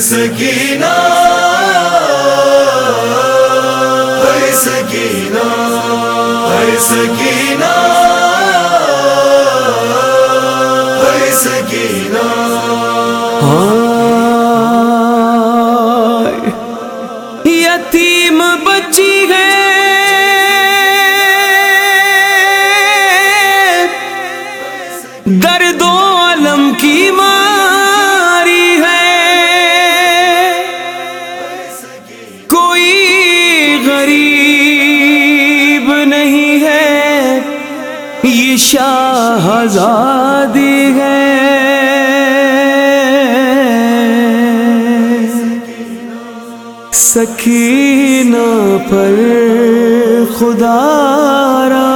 سکینہ ہے سکینہ ہے سکینہ ہے سکینہ ہاں۔ کوئی غریب نہیں ہے۔ یہ شاہزاد ہے۔ سکینہ پر خدا را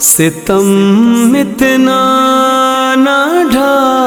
ستم اتنا نہ ڈھا۔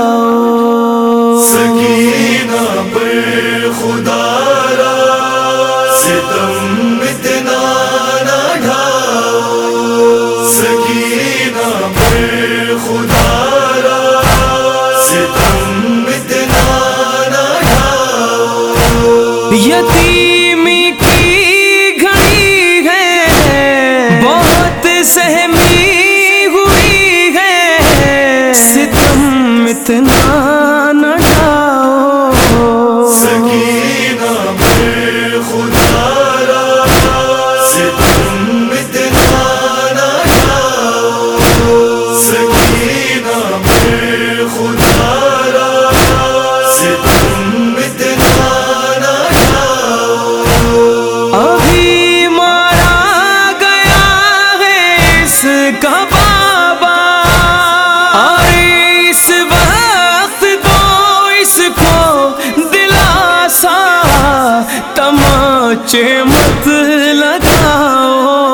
مجھے مت لگاؤ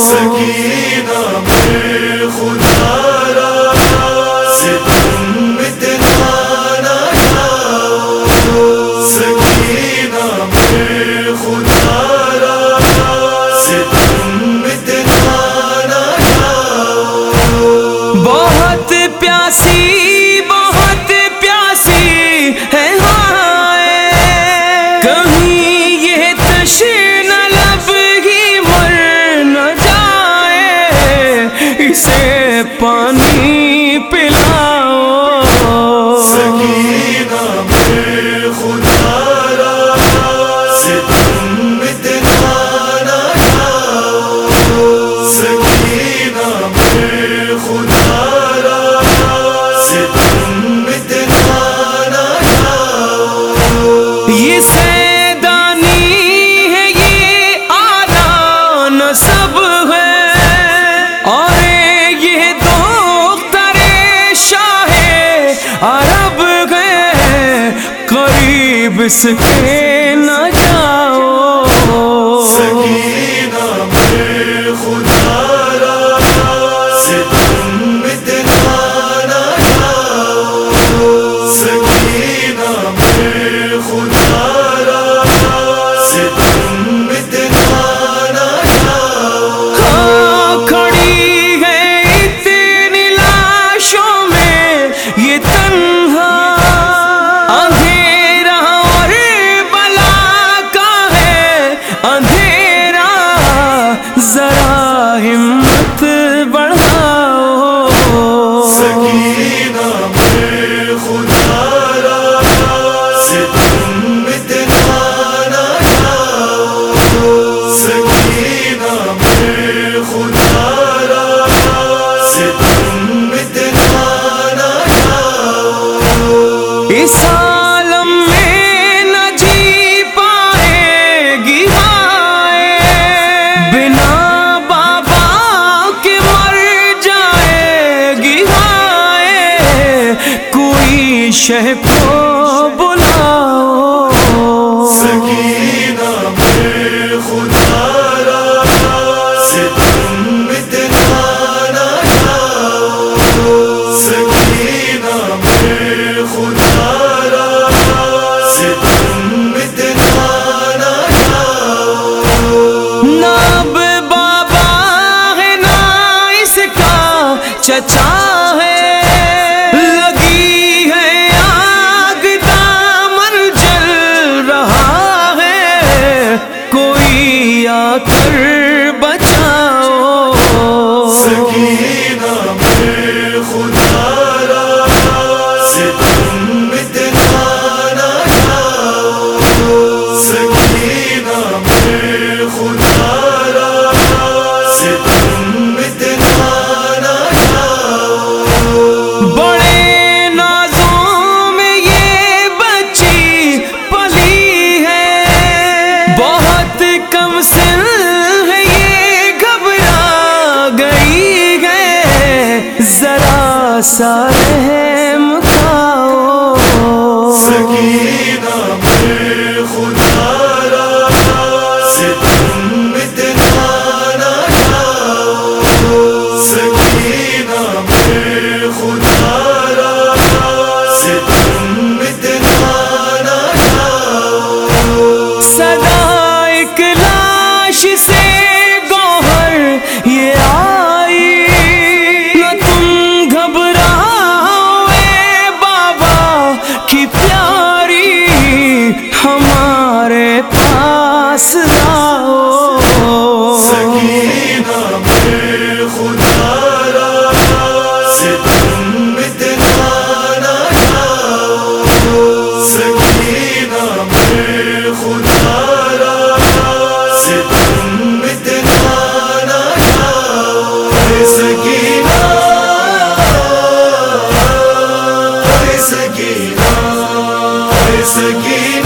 سکینہ میں خدا Yeah. وسکے ذرا ہم Sit down. گھبرا ہیں۔ فاصلہ ہو۔ سکینہ میں خدا سکینہ سکینہ۔